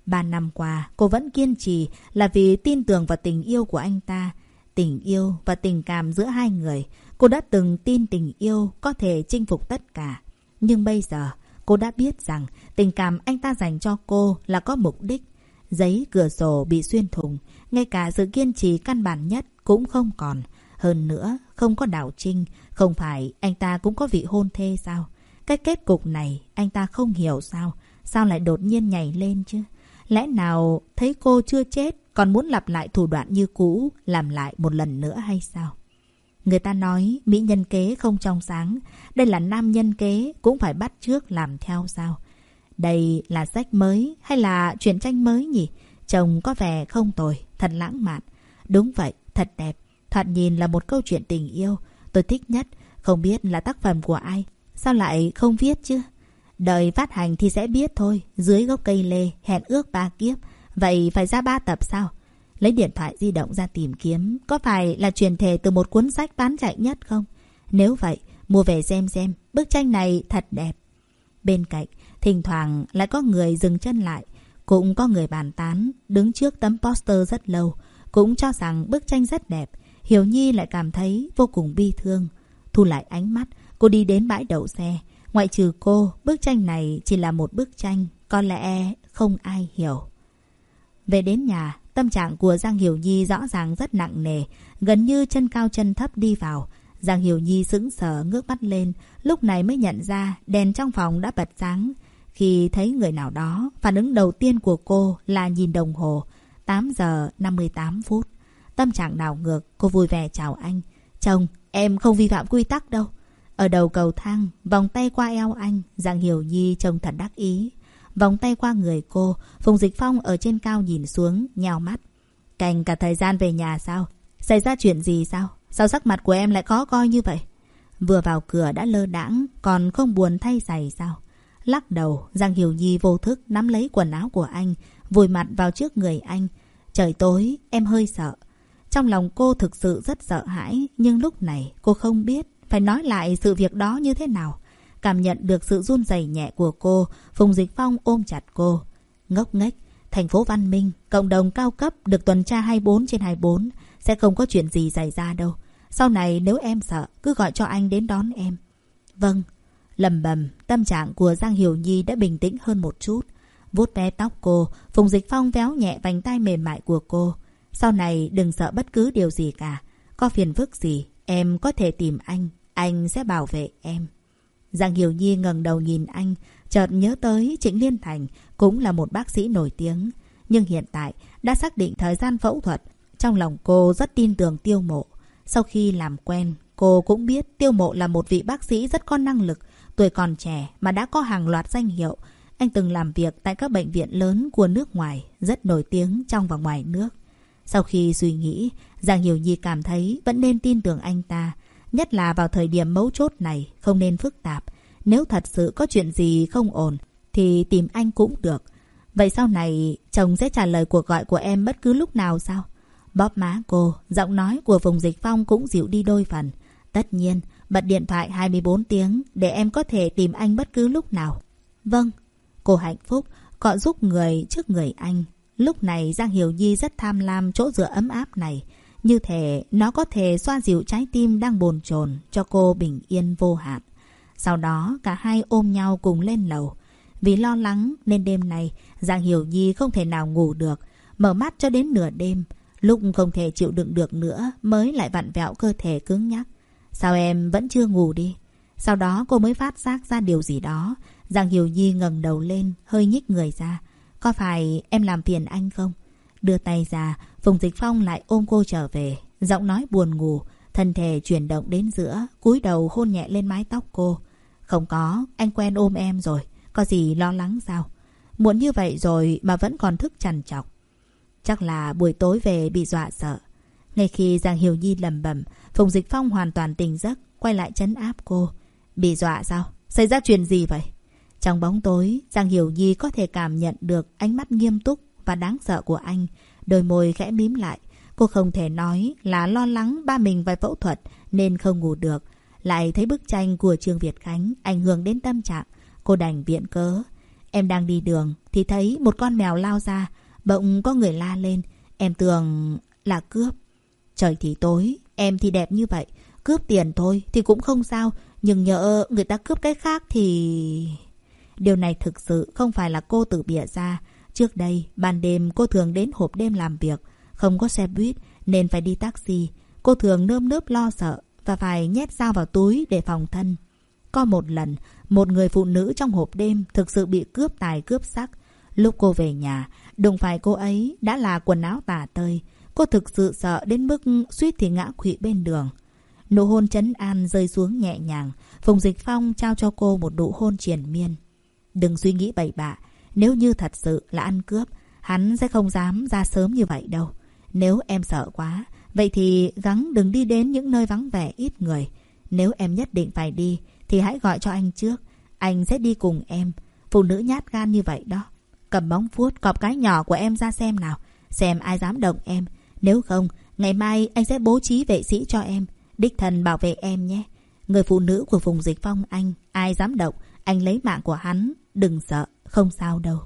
Ba năm qua, cô vẫn kiên trì là vì tin tưởng vào tình yêu của anh ta. Tình yêu và tình cảm giữa hai người. Cô đã từng tin tình yêu có thể chinh phục tất cả. Nhưng bây giờ, cô đã biết rằng tình cảm anh ta dành cho cô là có mục đích. Giấy cửa sổ bị xuyên thủng, ngay cả sự kiên trì căn bản nhất cũng không còn. Hơn nữa, không có đảo trinh, không phải anh ta cũng có vị hôn thê sao? Cái kết cục này anh ta không hiểu sao? Sao lại đột nhiên nhảy lên chứ? Lẽ nào thấy cô chưa chết còn muốn lặp lại thủ đoạn như cũ làm lại một lần nữa hay sao? Người ta nói mỹ nhân kế không trong sáng. Đây là nam nhân kế cũng phải bắt trước làm theo sao? Đây là sách mới hay là truyện tranh mới nhỉ? Chồng có vẻ không tồi, thật lãng mạn. Đúng vậy, thật đẹp. Thoạt nhìn là một câu chuyện tình yêu. Tôi thích nhất, không biết là tác phẩm của ai. Sao lại không viết chứ? Đợi phát hành thì sẽ biết thôi. Dưới gốc cây lê, hẹn ước ba kiếp. Vậy phải ra ba tập sao? Lấy điện thoại di động ra tìm kiếm. Có phải là truyền thể từ một cuốn sách bán chạy nhất không? Nếu vậy, mua về xem xem. Bức tranh này thật đẹp. Bên cạnh, thỉnh thoảng lại có người dừng chân lại. Cũng có người bàn tán, đứng trước tấm poster rất lâu. Cũng cho rằng bức tranh rất đẹp. Hiểu Nhi lại cảm thấy vô cùng bi thương. Thu lại ánh mắt, cô đi đến bãi đậu xe. Ngoại trừ cô, bức tranh này chỉ là một bức tranh, có lẽ không ai hiểu. Về đến nhà, tâm trạng của Giang Hiểu Nhi rõ ràng rất nặng nề, gần như chân cao chân thấp đi vào. Giang Hiểu Nhi sững sờ ngước mắt lên, lúc này mới nhận ra đèn trong phòng đã bật sáng. Khi thấy người nào đó, phản ứng đầu tiên của cô là nhìn đồng hồ, 8 giờ 58 phút. Tâm trạng đảo ngược, cô vui vẻ chào anh. Chồng, em không vi phạm quy tắc đâu. Ở đầu cầu thang, vòng tay qua eo anh, Giang Hiểu Nhi trông thật đắc ý. Vòng tay qua người cô, Phùng Dịch Phong ở trên cao nhìn xuống, nhào mắt. Cành cả thời gian về nhà sao? Xảy ra chuyện gì sao? Sao sắc mặt của em lại khó coi như vậy? Vừa vào cửa đã lơ đãng, còn không buồn thay giày sao? Lắc đầu, Giang Hiểu Nhi vô thức nắm lấy quần áo của anh, vùi mặt vào trước người anh. Trời tối, em hơi sợ. Trong lòng cô thực sự rất sợ hãi, nhưng lúc này cô không biết phải nói lại sự việc đó như thế nào. Cảm nhận được sự run rẩy nhẹ của cô, Phùng Dịch Phong ôm chặt cô. Ngốc nghếch, thành phố văn minh, cộng đồng cao cấp được tuần tra 24 trên 24, sẽ không có chuyện gì xảy ra đâu. Sau này nếu em sợ, cứ gọi cho anh đến đón em. Vâng, lầm bầm, tâm trạng của Giang Hiểu Nhi đã bình tĩnh hơn một chút. Vuốt ve tóc cô, Phùng Dịch Phong véo nhẹ vành tay mềm mại của cô. Sau này đừng sợ bất cứ điều gì cả. Có phiền phức gì, em có thể tìm anh. Anh sẽ bảo vệ em. Giang Hiểu Nhi ngẩng đầu nhìn anh, chợt nhớ tới Trịnh Liên Thành cũng là một bác sĩ nổi tiếng. Nhưng hiện tại đã xác định thời gian phẫu thuật. Trong lòng cô rất tin tưởng tiêu mộ. Sau khi làm quen, cô cũng biết tiêu mộ là một vị bác sĩ rất có năng lực, tuổi còn trẻ mà đã có hàng loạt danh hiệu. anh từng làm việc tại các bệnh viện lớn của nước ngoài, rất nổi tiếng trong và ngoài nước. Sau khi suy nghĩ, Giang Hiểu Nhi cảm thấy vẫn nên tin tưởng anh ta. Nhất là vào thời điểm mấu chốt này, không nên phức tạp. Nếu thật sự có chuyện gì không ổn, thì tìm anh cũng được. Vậy sau này, chồng sẽ trả lời cuộc gọi của em bất cứ lúc nào sao? Bóp má cô, giọng nói của vùng dịch phong cũng dịu đi đôi phần. Tất nhiên, bật điện thoại 24 tiếng để em có thể tìm anh bất cứ lúc nào. Vâng, cô hạnh phúc, cọ giúp người trước người anh. Lúc này Giang Hiểu Nhi rất tham lam chỗ dựa ấm áp này. Như thể nó có thể xoa dịu trái tim đang bồn chồn cho cô bình yên vô hạn. Sau đó cả hai ôm nhau cùng lên lầu. Vì lo lắng nên đêm này Giang Hiểu Nhi không thể nào ngủ được. Mở mắt cho đến nửa đêm. Lúc không thể chịu đựng được nữa mới lại vặn vẹo cơ thể cứng nhắc. Sao em vẫn chưa ngủ đi? Sau đó cô mới phát giác ra điều gì đó. Giang Hiểu Nhi ngẩng đầu lên, hơi nhích người ra. Có phải em làm phiền anh không? Đưa tay ra, Phùng Dịch Phong lại ôm cô trở về. Giọng nói buồn ngủ, thân thể chuyển động đến giữa, cúi đầu hôn nhẹ lên mái tóc cô. Không có, anh quen ôm em rồi. Có gì lo lắng sao? Muộn như vậy rồi mà vẫn còn thức chằn chọc. Chắc là buổi tối về bị dọa sợ. Ngay khi Giang Hiểu Nhi lầm bẩm, Phùng Dịch Phong hoàn toàn tỉnh giấc, quay lại chấn áp cô. Bị dọa sao? Xảy ra chuyện gì vậy? Trong bóng tối, Giang Hiểu Nhi có thể cảm nhận được ánh mắt nghiêm túc và đáng sợ của anh. Đôi môi khẽ mím lại. Cô không thể nói là lo lắng ba mình phải phẫu thuật nên không ngủ được. Lại thấy bức tranh của Trương Việt Khánh ảnh hưởng đến tâm trạng. Cô đành viện cớ. Em đang đi đường thì thấy một con mèo lao ra. Bỗng có người la lên. Em tưởng là cướp. Trời thì tối, em thì đẹp như vậy. Cướp tiền thôi thì cũng không sao. Nhưng nhỡ người ta cướp cái khác thì... Điều này thực sự không phải là cô tự bịa ra. Trước đây, ban đêm cô thường đến hộp đêm làm việc. Không có xe buýt nên phải đi taxi. Cô thường nơm nớp lo sợ và phải nhét dao vào túi để phòng thân. Có một lần, một người phụ nữ trong hộp đêm thực sự bị cướp tài cướp sắc. Lúc cô về nhà, đụng phải cô ấy đã là quần áo tả tơi. Cô thực sự sợ đến mức suýt thì ngã quỵ bên đường. Nụ hôn chấn an rơi xuống nhẹ nhàng. Phùng Dịch Phong trao cho cô một nụ hôn triền miên. Đừng suy nghĩ bậy bạ. Nếu như thật sự là ăn cướp, hắn sẽ không dám ra sớm như vậy đâu. Nếu em sợ quá, vậy thì gắng đừng đi đến những nơi vắng vẻ ít người. Nếu em nhất định phải đi, thì hãy gọi cho anh trước. Anh sẽ đi cùng em. Phụ nữ nhát gan như vậy đó. Cầm bóng vuốt cọp cái nhỏ của em ra xem nào. Xem ai dám động em. Nếu không, ngày mai anh sẽ bố trí vệ sĩ cho em. Đích thần bảo vệ em nhé. Người phụ nữ của vùng dịch phong anh, ai dám động, anh lấy mạng của hắn. Đừng sợ, không sao đâu.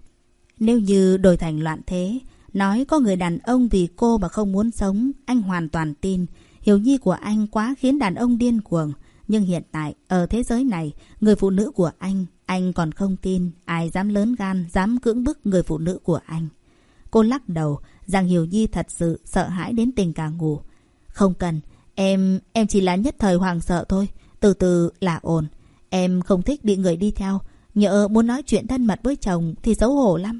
Nếu như đổi thành loạn thế, nói có người đàn ông vì cô mà không muốn sống, anh hoàn toàn tin. Hiểu nhi của anh quá khiến đàn ông điên cuồng. Nhưng hiện tại, ở thế giới này, người phụ nữ của anh, anh còn không tin ai dám lớn gan, dám cưỡng bức người phụ nữ của anh. Cô lắc đầu, rằng Hiểu Nhi thật sự sợ hãi đến tình càng ngủ. Không cần, em, em chỉ là nhất thời hoàng sợ thôi, từ từ là ổn. Em không thích bị người đi theo, nhỡ muốn nói chuyện thân mật với chồng thì xấu hổ lắm.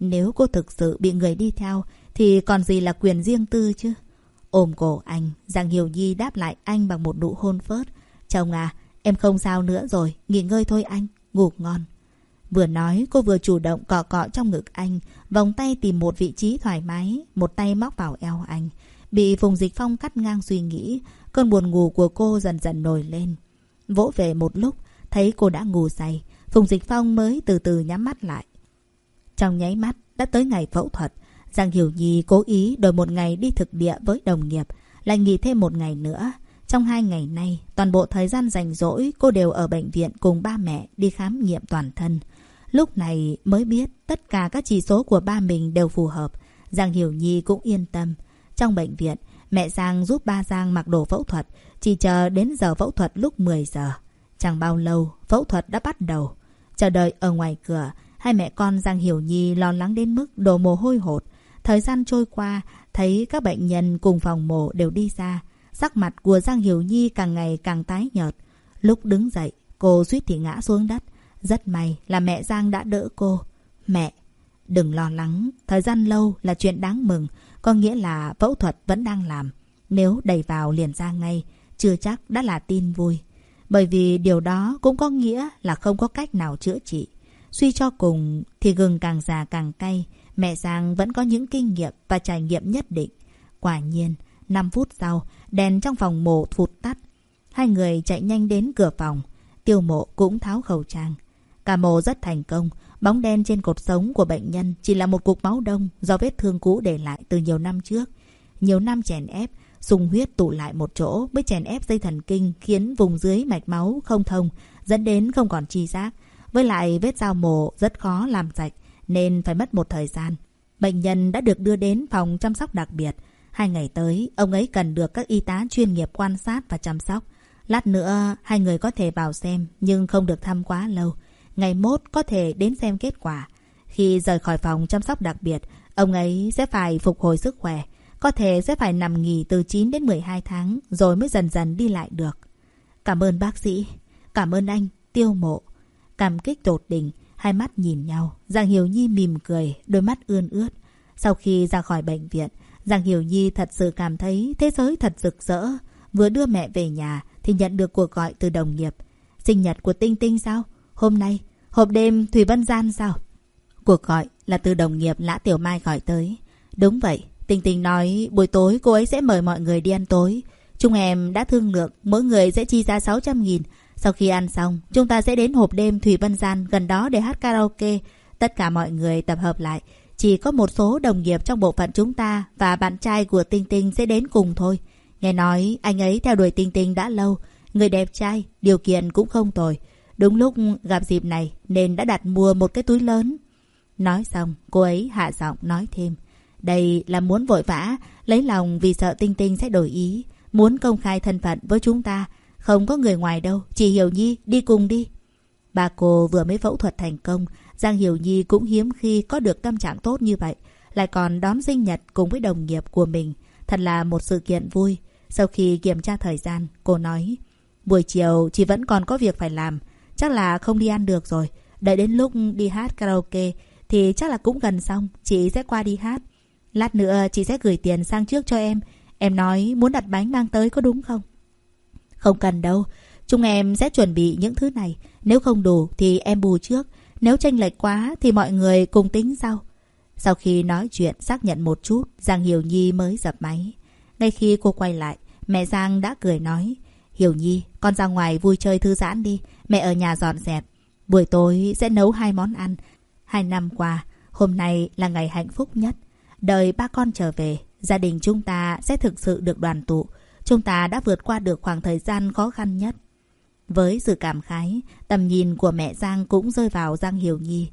Nếu cô thực sự bị người đi theo thì còn gì là quyền riêng tư chứ? Ôm cổ anh, Giang Hiểu Nhi đáp lại anh bằng một nụ hôn phớt. Chồng à, em không sao nữa rồi, nghỉ ngơi thôi anh, ngủ ngon. Vừa nói, cô vừa chủ động cọ cọ trong ngực anh, vòng tay tìm một vị trí thoải mái, một tay móc vào eo anh. Bị vùng Dịch Phong cắt ngang suy nghĩ, cơn buồn ngủ của cô dần dần nổi lên. Vỗ về một lúc, thấy cô đã ngủ say, Phùng Dịch Phong mới từ từ nhắm mắt lại. Trong nháy mắt, đã tới ngày phẫu thuật. Giang Hiểu Nhi cố ý đổi một ngày đi thực địa với đồng nghiệp, lại nghỉ thêm một ngày nữa. Trong hai ngày nay, toàn bộ thời gian rảnh rỗi cô đều ở bệnh viện cùng ba mẹ đi khám nghiệm toàn thân. Lúc này mới biết tất cả các chỉ số của ba mình đều phù hợp. Giang Hiểu Nhi cũng yên tâm. Trong bệnh viện, mẹ Giang giúp ba Giang mặc đồ phẫu thuật, chỉ chờ đến giờ phẫu thuật lúc 10 giờ. Chẳng bao lâu, phẫu thuật đã bắt đầu. Chờ đợi ở ngoài cửa, hai mẹ con Giang Hiểu Nhi lo lắng đến mức đổ mồ hôi hột. Thời gian trôi qua, thấy các bệnh nhân cùng phòng mổ đều đi ra. Sắc mặt của Giang Hiểu Nhi càng ngày càng tái nhợt. Lúc đứng dậy, cô suýt thì ngã xuống đất. Rất may là mẹ Giang đã đỡ cô. Mẹ, đừng lo lắng, thời gian lâu là chuyện đáng mừng, có nghĩa là phẫu thuật vẫn đang làm. Nếu đẩy vào liền ra ngay, chưa chắc đã là tin vui. Bởi vì điều đó cũng có nghĩa là không có cách nào chữa trị. Suy cho cùng thì gừng càng già càng cay. Mẹ Giang vẫn có những kinh nghiệm và trải nghiệm nhất định. Quả nhiên, 5 phút sau, đèn trong phòng mộ phụt tắt. Hai người chạy nhanh đến cửa phòng. Tiêu mộ cũng tháo khẩu trang. Cả mộ rất thành công. Bóng đen trên cột sống của bệnh nhân chỉ là một cục máu đông do vết thương cũ để lại từ nhiều năm trước. Nhiều năm chèn ép, sung huyết tụ lại một chỗ mới chèn ép dây thần kinh khiến vùng dưới mạch máu không thông, dẫn đến không còn chi giác. Với lại vết dao mổ rất khó làm sạch nên phải mất một thời gian. Bệnh nhân đã được đưa đến phòng chăm sóc đặc biệt. Hai ngày tới, ông ấy cần được các y tá chuyên nghiệp quan sát và chăm sóc. Lát nữa, hai người có thể vào xem nhưng không được thăm quá lâu. Ngày mốt có thể đến xem kết quả. Khi rời khỏi phòng chăm sóc đặc biệt, ông ấy sẽ phải phục hồi sức khỏe. Có thể sẽ phải nằm nghỉ từ 9 đến 12 tháng rồi mới dần dần đi lại được. Cảm ơn bác sĩ. Cảm ơn anh, tiêu mộ. Cảm kích tột đỉnh, hai mắt nhìn nhau. Giang Hiểu Nhi mỉm cười, đôi mắt ươn ướt. Sau khi ra khỏi bệnh viện, Giang Hiểu Nhi thật sự cảm thấy thế giới thật rực rỡ. Vừa đưa mẹ về nhà thì nhận được cuộc gọi từ đồng nghiệp. Sinh nhật của Tinh Tinh sao? Hôm nay, hộp đêm Thủy Vân Gian sao? Cuộc gọi là từ đồng nghiệp Lã Tiểu Mai gọi tới. Đúng vậy, Tinh Tinh nói buổi tối cô ấy sẽ mời mọi người đi ăn tối. Chúng em đã thương lượng mỗi người sẽ chi ra 600 nghìn. Sau khi ăn xong, chúng ta sẽ đến hộp đêm Thủy Vân Gian gần đó để hát karaoke. Tất cả mọi người tập hợp lại. Chỉ có một số đồng nghiệp trong bộ phận chúng ta và bạn trai của Tinh Tinh sẽ đến cùng thôi. Nghe nói anh ấy theo đuổi Tinh Tinh đã lâu. Người đẹp trai, điều kiện cũng không tồi. Đúng lúc gặp dịp này nên đã đặt mua một cái túi lớn. Nói xong, cô ấy hạ giọng nói thêm. Đây là muốn vội vã, lấy lòng vì sợ Tinh Tinh sẽ đổi ý. Muốn công khai thân phận với chúng ta. Không có người ngoài đâu, chị Hiểu Nhi đi cùng đi. Bà cô vừa mới phẫu thuật thành công, Giang Hiểu Nhi cũng hiếm khi có được tâm trạng tốt như vậy. Lại còn đón sinh nhật cùng với đồng nghiệp của mình. Thật là một sự kiện vui. Sau khi kiểm tra thời gian, cô nói Buổi chiều chị vẫn còn có việc phải làm. Chắc là không đi ăn được rồi. Đợi đến lúc đi hát karaoke thì chắc là cũng gần xong. Chị sẽ qua đi hát. Lát nữa chị sẽ gửi tiền sang trước cho em. Em nói muốn đặt bánh mang tới có đúng không? Không cần đâu. Chúng em sẽ chuẩn bị những thứ này. Nếu không đủ thì em bù trước. Nếu tranh lệch quá thì mọi người cùng tính sau. Sau khi nói chuyện xác nhận một chút, Giang Hiểu Nhi mới dập máy. Ngay khi cô quay lại, mẹ Giang đã cười nói. Hiểu Nhi, con ra ngoài vui chơi thư giãn đi. Mẹ ở nhà dọn dẹp. Buổi tối sẽ nấu hai món ăn. Hai năm qua, hôm nay là ngày hạnh phúc nhất. Đời ba con trở về, gia đình chúng ta sẽ thực sự được đoàn tụ. Chúng ta đã vượt qua được khoảng thời gian khó khăn nhất. Với sự cảm khái, tầm nhìn của mẹ Giang cũng rơi vào Giang Hiểu Nhi.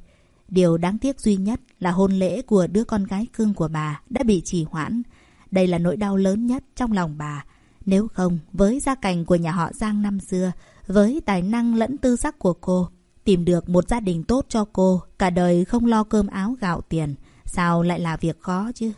Điều đáng tiếc duy nhất là hôn lễ của đứa con gái cưng của bà đã bị trì hoãn. Đây là nỗi đau lớn nhất trong lòng bà. Nếu không, với gia cảnh của nhà họ Giang năm xưa, với tài năng lẫn tư sắc của cô, tìm được một gia đình tốt cho cô, cả đời không lo cơm áo gạo tiền, sao lại là việc khó chứ?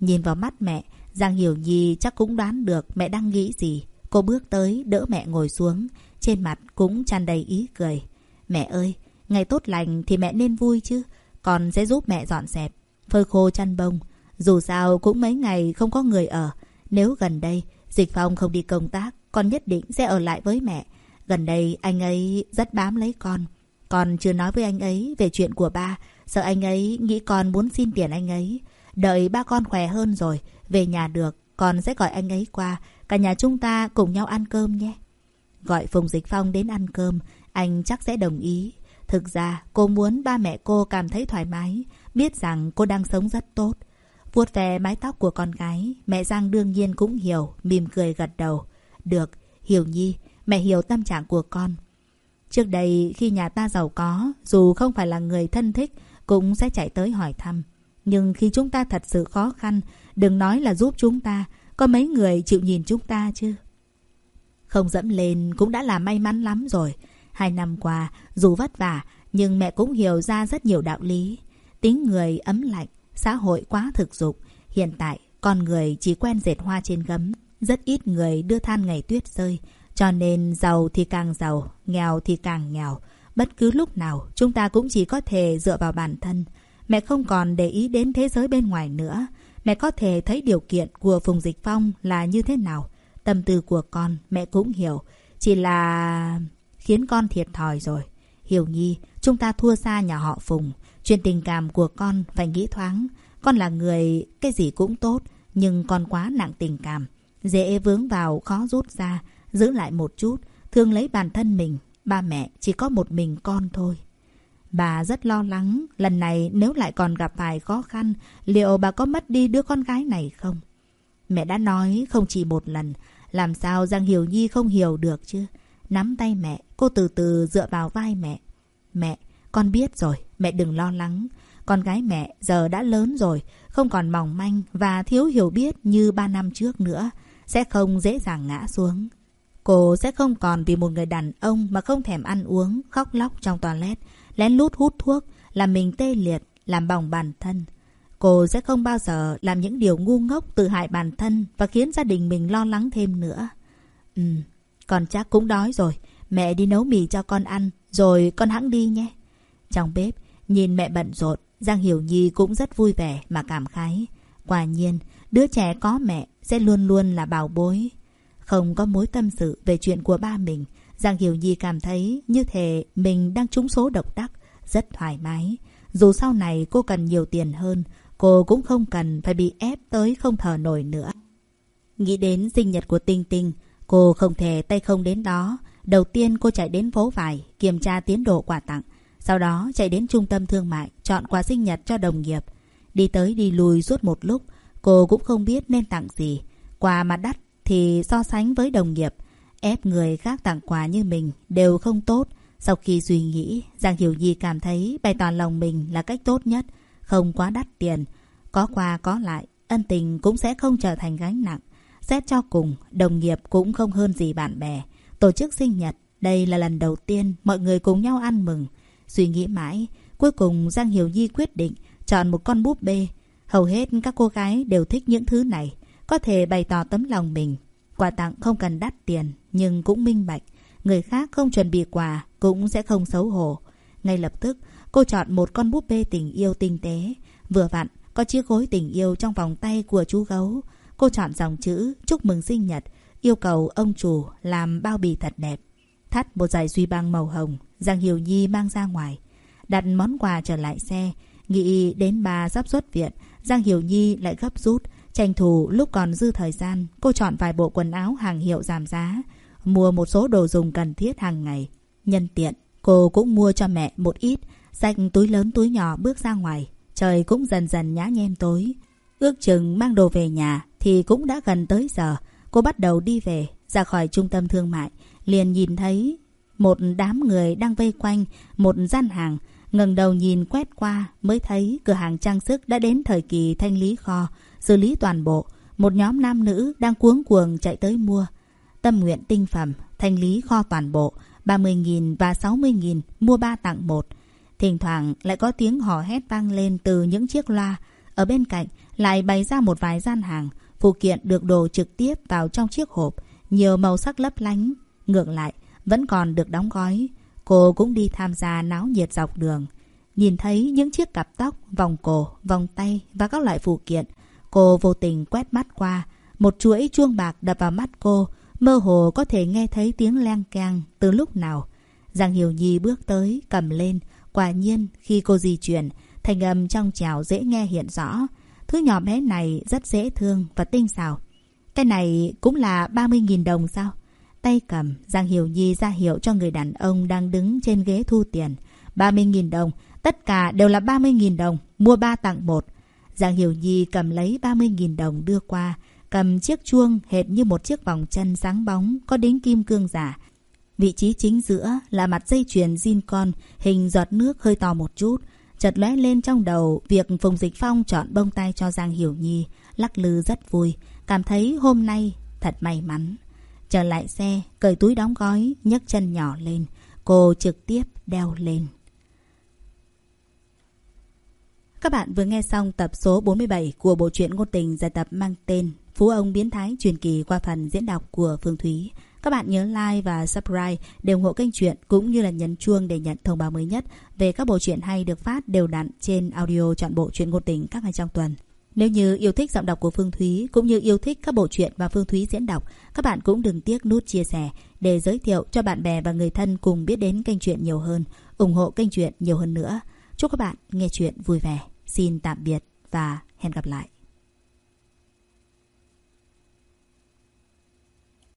Nhìn vào mắt mẹ, Giang Hiểu Nhi chắc cũng đoán được mẹ đang nghĩ gì. Cô bước tới đỡ mẹ ngồi xuống, trên mặt cũng tràn đầy ý cười. Mẹ ơi, ngày tốt lành thì mẹ nên vui chứ. Con sẽ giúp mẹ dọn dẹp, phơi khô chăn bông. Dù sao cũng mấy ngày không có người ở. Nếu gần đây Dịch Phong không đi công tác, con nhất định sẽ ở lại với mẹ. Gần đây anh ấy rất bám lấy con. Con chưa nói với anh ấy về chuyện của ba, sợ anh ấy nghĩ con muốn xin tiền anh ấy. Đợi ba con khỏe hơn rồi, về nhà được, con sẽ gọi anh ấy qua, cả nhà chúng ta cùng nhau ăn cơm nhé. Gọi Phùng Dịch Phong đến ăn cơm, anh chắc sẽ đồng ý. Thực ra, cô muốn ba mẹ cô cảm thấy thoải mái, biết rằng cô đang sống rất tốt. Vuốt về mái tóc của con gái, mẹ Giang đương nhiên cũng hiểu, mỉm cười gật đầu. Được, Hiểu Nhi, mẹ hiểu tâm trạng của con. Trước đây, khi nhà ta giàu có, dù không phải là người thân thích, cũng sẽ chạy tới hỏi thăm. Nhưng khi chúng ta thật sự khó khăn, đừng nói là giúp chúng ta, có mấy người chịu nhìn chúng ta chứ. Không dẫm lên cũng đã là may mắn lắm rồi. Hai năm qua, dù vất vả, nhưng mẹ cũng hiểu ra rất nhiều đạo lý. Tính người ấm lạnh, xã hội quá thực dụng. Hiện tại, con người chỉ quen dệt hoa trên gấm. Rất ít người đưa than ngày tuyết rơi. Cho nên giàu thì càng giàu, nghèo thì càng nghèo. Bất cứ lúc nào, chúng ta cũng chỉ có thể dựa vào bản thân. Mẹ không còn để ý đến thế giới bên ngoài nữa. Mẹ có thể thấy điều kiện của Phùng Dịch Phong là như thế nào. Tâm tư của con, mẹ cũng hiểu. Chỉ là... khiến con thiệt thòi rồi. Hiểu Nhi, chúng ta thua xa nhà họ Phùng. Chuyện tình cảm của con phải nghĩ thoáng. Con là người cái gì cũng tốt, nhưng con quá nặng tình cảm. Dễ vướng vào khó rút ra, giữ lại một chút, thương lấy bản thân mình. Ba mẹ chỉ có một mình con thôi. Bà rất lo lắng, lần này nếu lại còn gặp phải khó khăn, liệu bà có mất đi đứa con gái này không? Mẹ đã nói không chỉ một lần, làm sao Giang Hiểu Nhi không hiểu được chứ? Nắm tay mẹ, cô từ từ dựa vào vai mẹ. Mẹ, con biết rồi, mẹ đừng lo lắng. Con gái mẹ giờ đã lớn rồi, không còn mỏng manh và thiếu hiểu biết như ba năm trước nữa. Sẽ không dễ dàng ngã xuống. Cô sẽ không còn vì một người đàn ông mà không thèm ăn uống, khóc lóc trong toilet, lén lút hút thuốc, làm mình tê liệt, làm bỏng bản thân. Cô sẽ không bao giờ làm những điều ngu ngốc tự hại bản thân và khiến gia đình mình lo lắng thêm nữa. Ừ, con chắc cũng đói rồi. Mẹ đi nấu mì cho con ăn, rồi con hãng đi nhé. Trong bếp, nhìn mẹ bận rộn, Giang Hiểu Nhi cũng rất vui vẻ mà cảm khái. Quả nhiên, đứa trẻ có mẹ sẽ luôn luôn là bảo bối. Không có mối tâm sự về chuyện của ba mình, Giang Hiểu Nhi cảm thấy như thể mình đang trúng số độc đắc, rất thoải mái. Dù sau này cô cần nhiều tiền hơn, cô cũng không cần phải bị ép tới không thở nổi nữa. Nghĩ đến sinh nhật của Tinh Tinh, cô không thể tay không đến đó. Đầu tiên cô chạy đến phố vải, kiểm tra tiến độ quà tặng. Sau đó chạy đến trung tâm thương mại, chọn quà sinh nhật cho đồng nghiệp. Đi tới đi lui suốt một lúc, cô cũng không biết nên tặng gì. Quà mà đắt thì so sánh với đồng nghiệp, ép người khác tặng quà như mình đều không tốt. Sau khi suy nghĩ, Giang Hiểu Nhi cảm thấy bày tỏ lòng mình là cách tốt nhất, không quá đắt tiền. Có quà có lại, ân tình cũng sẽ không trở thành gánh nặng. Xét cho cùng, đồng nghiệp cũng không hơn gì bạn bè. Tổ chức sinh nhật, đây là lần đầu tiên mọi người cùng nhau ăn mừng. Suy nghĩ mãi, cuối cùng Giang Hiểu Nhi quyết định chọn một con búp bê. Hầu hết các cô gái đều thích những thứ này, có thể bày tỏ tấm lòng mình. Quà tặng không cần đắt tiền, nhưng cũng minh bạch. Người khác không chuẩn bị quà cũng sẽ không xấu hổ. Ngay lập tức, cô chọn một con búp bê tình yêu tinh tế. Vừa vặn, có chiếc gối tình yêu trong vòng tay của chú gấu. Cô chọn dòng chữ chúc mừng sinh nhật, yêu cầu ông chủ làm bao bì thật đẹp. Thắt một dải duy băng màu hồng, Giang Hiểu Nhi mang ra ngoài. Đặt món quà trở lại xe, nghĩ đến bà sắp xuất viện, Giang Hiểu Nhi lại gấp rút. Tranh thủ lúc còn dư thời gian, cô chọn vài bộ quần áo hàng hiệu giảm giá, mua một số đồ dùng cần thiết hàng ngày. Nhân tiện, cô cũng mua cho mẹ một ít, xách túi lớn túi nhỏ bước ra ngoài. Trời cũng dần dần nhá nhem tối. Ước chừng mang đồ về nhà thì cũng đã gần tới giờ. Cô bắt đầu đi về, ra khỏi trung tâm thương mại. Liền nhìn thấy một đám người đang vây quanh một gian hàng. ngẩng đầu nhìn quét qua mới thấy cửa hàng trang sức đã đến thời kỳ thanh lý kho, xử lý toàn bộ. Một nhóm nam nữ đang cuống cuồng chạy tới mua. Tâm nguyện tinh phẩm, thanh lý kho toàn bộ, 30.000 và 60.000, mua ba tặng một. Thỉnh thoảng lại có tiếng hò hét vang lên từ những chiếc loa. Ở bên cạnh lại bày ra một vài gian hàng. Phụ kiện được đồ trực tiếp vào trong chiếc hộp. Nhiều màu sắc lấp lánh. Ngược lại, vẫn còn được đóng gói. Cô cũng đi tham gia náo nhiệt dọc đường. Nhìn thấy những chiếc cặp tóc, vòng cổ, vòng tay và các loại phụ kiện. Cô vô tình quét mắt qua. Một chuỗi chuông bạc đập vào mắt cô. Mơ hồ có thể nghe thấy tiếng leng keng từ lúc nào. Giang Hiểu Nhi bước tới, cầm lên. Quả nhiên, khi cô di chuyển, thành âm trong trào dễ nghe hiện rõ. Thứ nhỏ bé này rất dễ thương và tinh xảo. Cái này cũng là 30.000 đồng sao? Tay cầm, Giang Hiểu Nhi ra hiệu cho người đàn ông đang đứng trên ghế thu tiền. 30.000 đồng, tất cả đều là 30.000 đồng, mua 3 tặng 1. Giang Hiểu Nhi cầm lấy 30.000 đồng đưa qua, cầm chiếc chuông hệt như một chiếc vòng chân sáng bóng có đính kim cương giả. Vị trí chính giữa là mặt dây chuyền zin con, hình giọt nước hơi to một chút. Chợt lóe lên trong đầu việc Phùng Dịch Phong chọn bông tay cho Giang Hiểu Nhi, lắc lư rất vui, cảm thấy hôm nay thật may mắn. Trở lại xe, cởi túi đóng gói, nhấc chân nhỏ lên, cô trực tiếp đeo lên. Các bạn vừa nghe xong tập số 47 của bộ truyện ngôn tình giải tập mang tên Phú ông biến thái truyền kỳ qua phần diễn đọc của Phương Thúy. Các bạn nhớ like và subscribe để ủng hộ kênh truyện cũng như là nhấn chuông để nhận thông báo mới nhất về các bộ truyện hay được phát đều đặn trên audio chọn bộ truyện ngôn tình các ngày trong tuần. Nếu như yêu thích giọng đọc của Phương Thúy cũng như yêu thích các bộ truyện mà Phương Thúy diễn đọc, các bạn cũng đừng tiếc nút chia sẻ để giới thiệu cho bạn bè và người thân cùng biết đến kênh truyện nhiều hơn. ủng hộ kênh truyện nhiều hơn nữa. Chúc các bạn nghe chuyện vui vẻ. Xin tạm biệt và hẹn gặp lại.